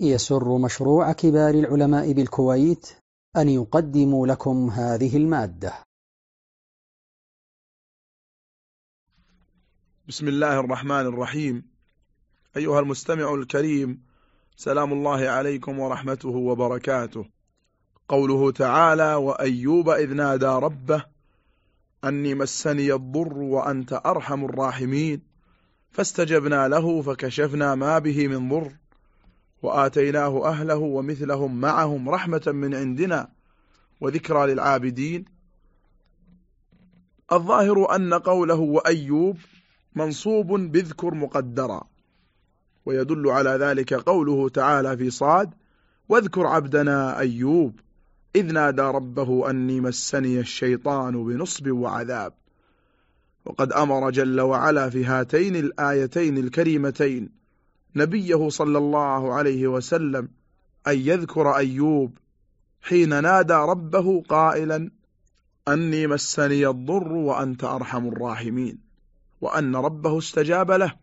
يسر مشروع كبار العلماء بالكويت أن يقدم لكم هذه المادة. بسم الله الرحمن الرحيم. أيها المستمع الكريم سلام الله عليكم ورحمته وبركاته. قوله تعالى وأيوب إذ نادى ربه أني مسني الضر وأنت أرحم الراحمين فاستجبنا له فكشفنا ما به من ضر. وآتيناه أهله ومثلهم معهم رحمة من عندنا وذكرى للعابدين. الظاهر أن قوله وأيوب منصوب بذكر مقدرا ويدل على ذلك قوله تعالى في صاد واذكر عبدنا أيوب إذ نادى ربه أني مسني الشيطان بنصب وعذاب. وقد أمر جل وعلا في هاتين الآيتين الكريمتين نبيه صلى الله عليه وسلم أن يذكر أيوب حين نادى ربه قائلا أني مسني الضر وأنت أرحم الراحمين وأن ربه استجاب له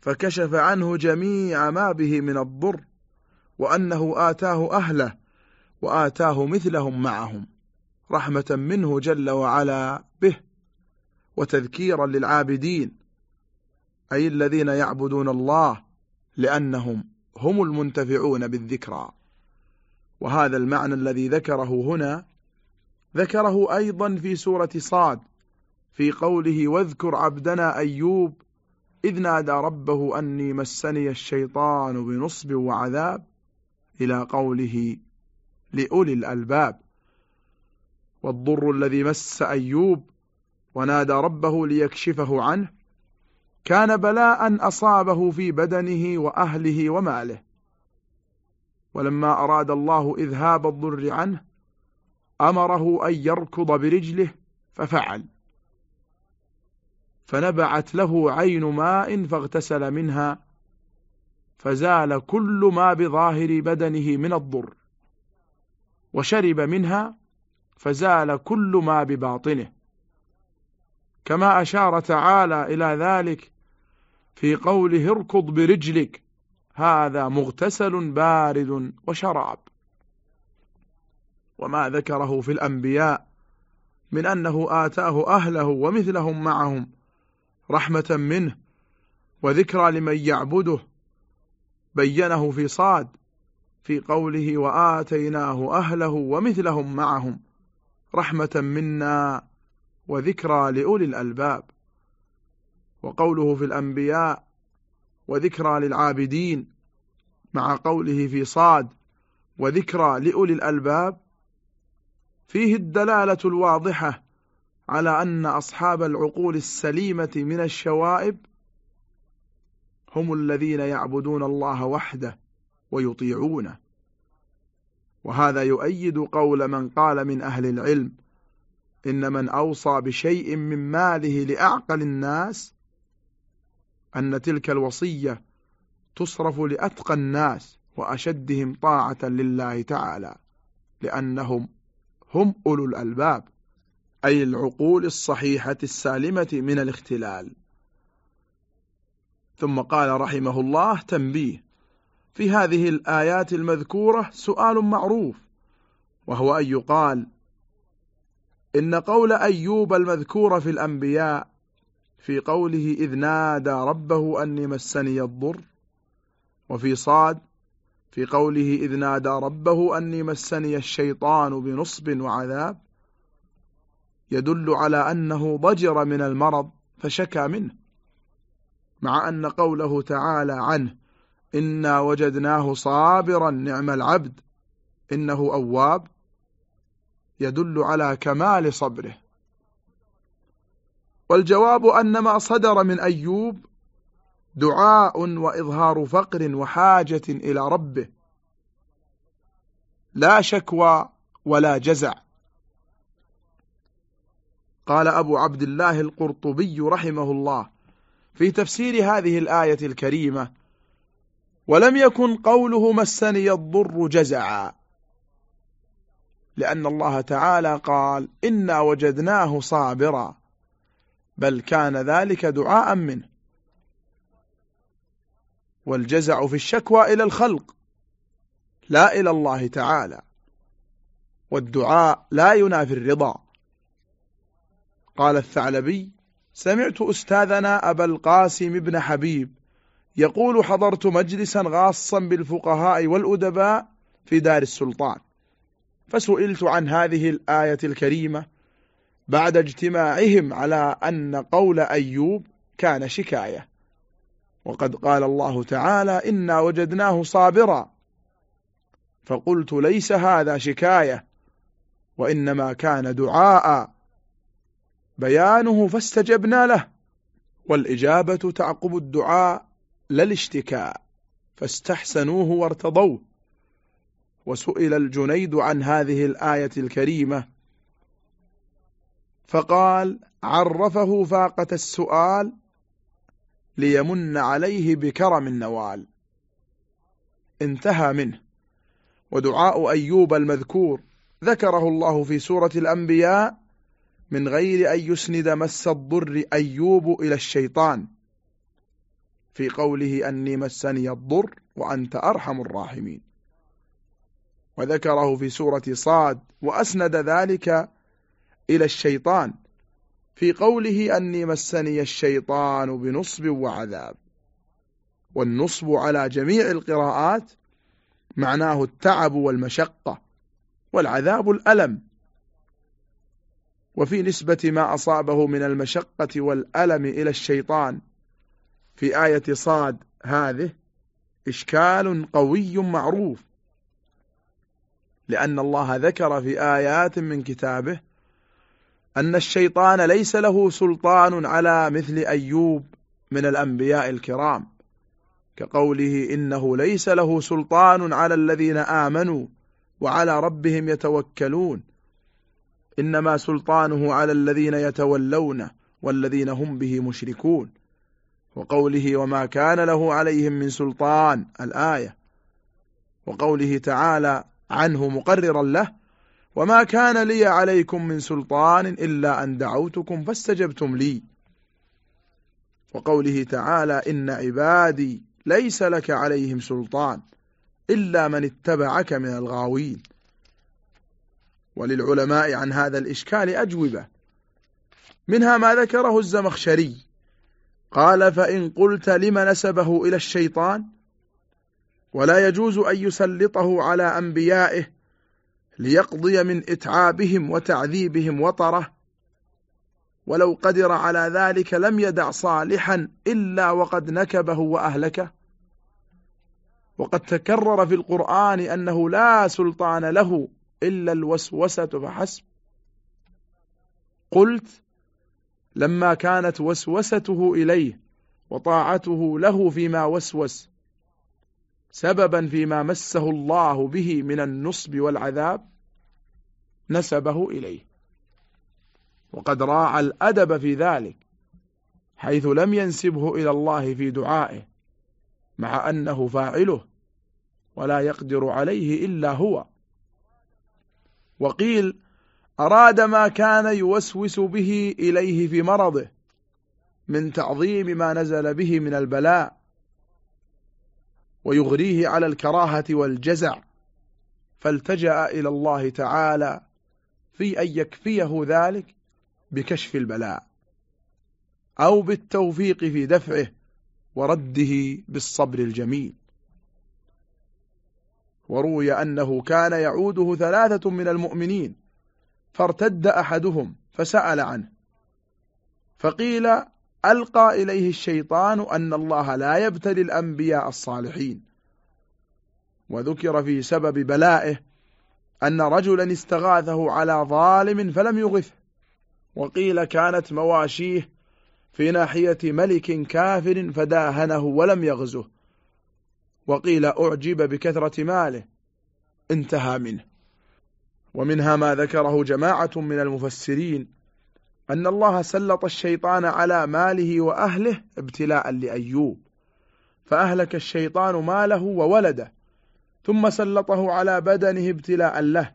فكشف عنه جميع ما به من الضر وأنه آتاه أهله وآتاه مثلهم معهم رحمة منه جل وعلا به وتذكيرا للعابدين أي الذين يعبدون الله لأنهم هم المنتفعون بالذكرى. وهذا المعنى الذي ذكره هنا ذكره أيضا في سورة صاد في قوله واذكر عبدنا أيوب إذ نادى ربه أني مسني الشيطان بنصب وعذاب إلى قوله لأولي الألباب. والضر الذي مس أيوب ونادى ربه ليكشفه عنه كان بلاء أصابه في بدنه وأهله وماله. ولما أراد الله إذهاب الضر عنه أمره أن يركض برجله ففعل. فنبعت له عين ماء فاغتسل منها فزال كل ما بظاهر بدنه من الضر. وشرب منها فزال كل ما بباطنه. كما أشار تعالى إلى ذلك في قوله اركض برجلك. هذا مغتسل بارد وشراب. وما ذكره في الأنبياء من أنه آتاه أهله ومثلهم معهم رحمة منه وذكرى لمن يعبده. بينه في صاد في قوله وآتيناه أهله ومثلهم معهم رحمة منا وذكرى لأولي الألباب. وقوله في الأنبياء وذكرى للعابدين مع قوله في صاد وذكرى لأولي الألباب فيه الدلالة الواضحة على أن أصحاب العقول السليمة من الشوائب هم الذين يعبدون الله وحده ويطيعونه. وهذا يؤيد قول من قال من أهل العلم إن من أوصى بشيء من ماله لأعقل الناس أن تلك الوصية تصرف لأتقى الناس وأشدهم طاعة لله تعالى لأنهم هم أولو الألباب أي العقول الصحيحة السالمة من الاختلال. ثم قال رحمه الله تنبيه في هذه الآيات المذكورة سؤال معروف وهو أن يقال إن قول أيوب المذكور في الأنبياء في قوله إذ نادى ربه أني مسني الضر وفي صاد في قوله إذ نادى ربه أني مسني الشيطان بنصب وعذاب يدل على أنه ضجر من المرض فشكى منه مع أن قوله تعالى عنه إنا وجدناه صابرا نعم العبد إنه أواب يدل على كمال صبره. والجواب أن ما صدر من أيوب دعاء وإظهار فقر وحاجة إلى ربه. لا شكوى ولا جزع. قال أبو عبد الله القرطبي رحمه الله في تفسير هذه الآية الكريمة ولم يكن قوله مسني الضر جزعا لأن الله تعالى قال إنا وجدناه صابرا بل كان ذلك دعاء منه. والجزع في الشكوى إلى الخلق لا إلى الله تعالى. والدعاء لا ينافي الرضا. قال الثعلبي سمعت أستاذنا أبا القاسم بن حبيب يقول حضرت مجلسا غاصا بالفقهاء والأدباء في دار السلطان فسئلت عن هذه الآية الكريمة بعد اجتماعهم على أن قول أيوب كان شكاية. وقد قال الله تعالى إنا وجدناه صابرا. فقلت ليس هذا شكاية وإنما كان دعاء. بيانه فاستجبنا له. والإجابة تعقب الدعاء لا الاشتكاء فاستحسنوه وارتضوه. وسئل الجنيد عن هذه الآية الكريمة فقال عرفه فاقة السؤال ليمن عليه بكرم النوال. انتهى منه. ودعاء أيوب المذكور ذكره الله في سورة الأنبياء من غير أن يسند مس الضر أيوب إلى الشيطان. في قوله أني مسني الضر وأنت أرحم الراحمين. وذكره في سورة صاد وأسند ذلك إلى الشيطان. في قوله أني مسني الشيطان بنصب وعذاب. والنصب على جميع القراءات معناه التعب والمشقة والعذاب الألم. وفي نسبة ما أصابه من المشقة والألم إلى الشيطان في آية صاد هذه إشكال قوي معروف. لأن الله ذكر في آيات من كتابه أن الشيطان ليس له سلطان على مثل أيوب من الأنبياء الكرام كقوله إنه ليس له سلطان على الذين آمنوا وعلى ربهم يتوكلون إنما سلطانه على الذين يتولونه والذين هم به مشركون وقوله وما كان له عليهم من سلطان الآية وقوله تعالى عنه مقررا له وما كان لي عليكم من سلطان إلا أن دعوتكم فاستجبتم لي. وقوله تعالى إن عبادي ليس لك عليهم سلطان إلا من اتبعك من الغاوين. وللعلماء عن هذا الإشكال أجوبة. منها ما ذكره الزمخشري. قال فإن قلت لم نسبه إلى الشيطان ولا يجوز أن يسلطه على أنبيائه ليقضي من إتعابهم وتعذيبهم وطره. ولو قدر على ذلك لم يدع صالحا إلا وقد نكبه وأهلكه. وقد تكرر في القرآن أنه لا سلطان له إلا الوسوسة فحسب. قلت لما كانت وسوسته إليه وطاعته له فيما وسوس سببا فيما مسه الله به من النصب والعذاب نسبه إليه. وقد راعى الأدب في ذلك حيث لم ينسبه إلى الله في دعائه مع أنه فاعله ولا يقدر عليه إلا هو. وقيل أراد ما كان يوسوس به إليه في مرضه من تعظيم ما نزل به من البلاء. ويغريه على الكراهة والجزع فالتجأ إلى الله تعالى في أن يكفيه ذلك بكشف البلاء أو بالتوفيق في دفعه ورده بالصبر الجميل. وروي أنه كان يعوده ثلاثة من المؤمنين فارتد أحدهم فسأل عنه فقيل ألقى إليه الشيطان أن الله لا يبتلي الأنبياء الصالحين. وذكر في سبب بلائه أن رجلا استغاثه على ظالم فلم يغثه. وقيل كانت مواشيه في ناحية ملك كافر فداهنه ولم يغزه. وقيل أعجب بكثرة ماله. انتهى منه. ومنها ما ذكره جماعة من المفسرين أن الله سلط الشيطان على ماله وأهله ابتلاء لأيوب فأهلك الشيطان ماله وولده ثم سلطه على بدنه ابتلاء له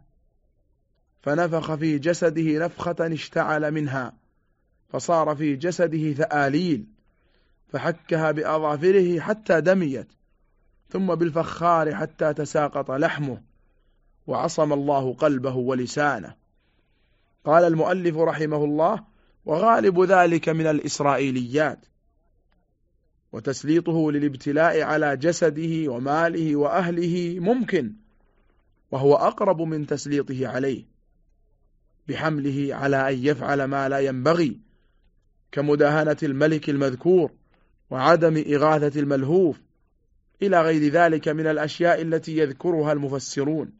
فنفخ في جسده نفخة اشتعل منها فصار في جسده ثآليل فحكها بأظافره حتى دميت ثم بالفخار حتى تساقط لحمه وعصم الله قلبه ولسانه. قال المؤلف رحمه الله وغالب ذلك من الإسرائيليات وتسليطه للابتلاء على جسده وماله وأهله ممكن وهو أقرب من تسليطه عليه بحمله على أن يفعل ما لا ينبغي كمداهنة الملك المذكور وعدم إغاثة الملهوف إلى غير ذلك من الأشياء التي يذكرها المفسرون.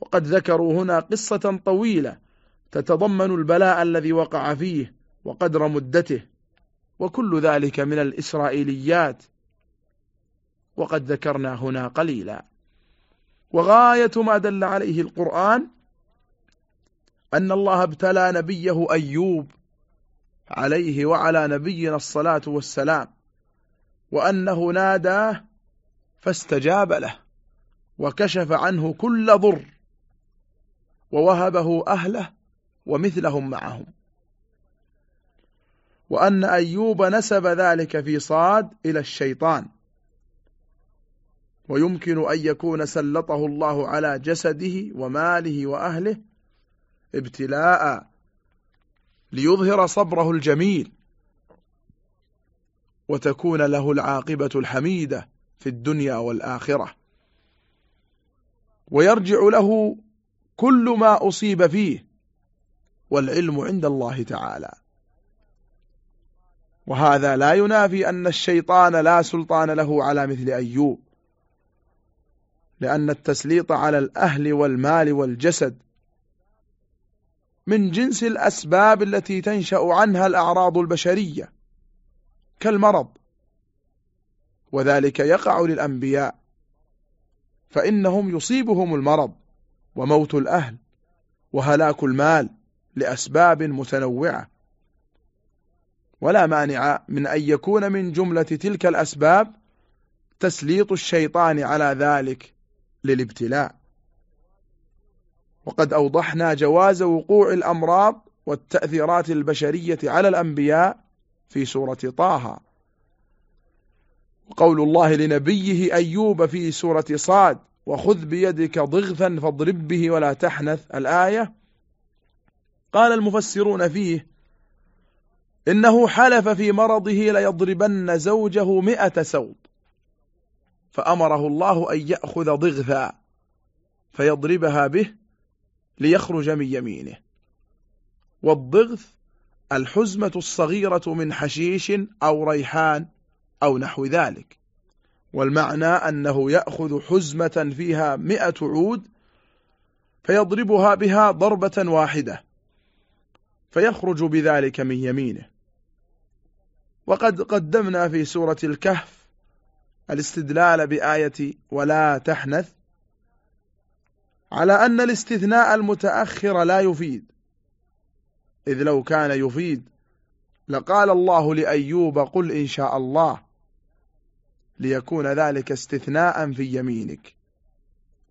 وقد ذكروا هنا قصة طويلة تتضمن البلاء الذي وقع فيه وقدر مدته وكل ذلك من الإسرائيليات. وقد ذكرنا هنا قليلا. وغاية ما دل عليه القرآن أن الله ابتلى نبيه أيوب عليه وعلى نبينا الصلاة والسلام وأنه ناداه فاستجاب له وكشف عنه كل ضر ووهبه أهله ومثلهم معهم. وأن أيوب نسب ذلك في صاد إلى الشيطان. ويمكن أن يكون سلطه الله على جسده وماله وأهله ابتلاء ليظهر صبره الجميل. وتكون له العاقبة الحميدة في الدنيا والآخرة. ويرجع له كل ما أصيب فيه. والعلم عند الله تعالى. وهذا لا ينافي أن الشيطان لا سلطان له على مثل أيوب. لأن التسليط على الأهل والمال والجسد من جنس الأسباب التي تنشأ عنها الأعراض البشرية كالمرض. وذلك يقع للأنبياء. فإنهم يصيبهم المرض وموت الأهل وهلاك المال لأسباب متنوعة. ولا مانع من أن يكون من جملة تلك الأسباب تسليط الشيطان على ذلك للابتلاء. وقد أوضحنا جواز وقوع الأمراض والتأثيرات البشرية على الأنبياء في سورة طه. وقول الله لنبيه أيوب في سورة صاد وخذ بيدك ضغثا فاضرب به ولا تحنث. الآية قال المفسرون فيه إنه حلف في مرضه ليضربن زوجه مئة سوط فأمره الله أن يأخذ ضغثا فيضربها به ليخرج من يمينه. والضغث الحزمة الصغيرة من حشيش أو ريحان أو نحو ذلك والمعنى أنه يأخذ حزمة فيها مئة عود فيضربها بها ضربة واحدة. فيخرج بذلك من يمينه. وقد قدمنا في سورة الكهف الاستدلال بآية ولا تحنث على أن الاستثناء المتأخر لا يفيد. إذ لو كان يفيد لقال الله لأيوب قل إن شاء الله ليكون ذلك استثناء في يمينك.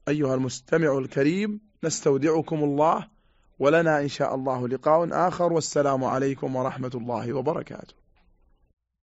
أيها المستمع الكريم نستودعكم الله ولنا إن شاء الله لقاء آخر والسلام عليكم ورحمة الله وبركاته.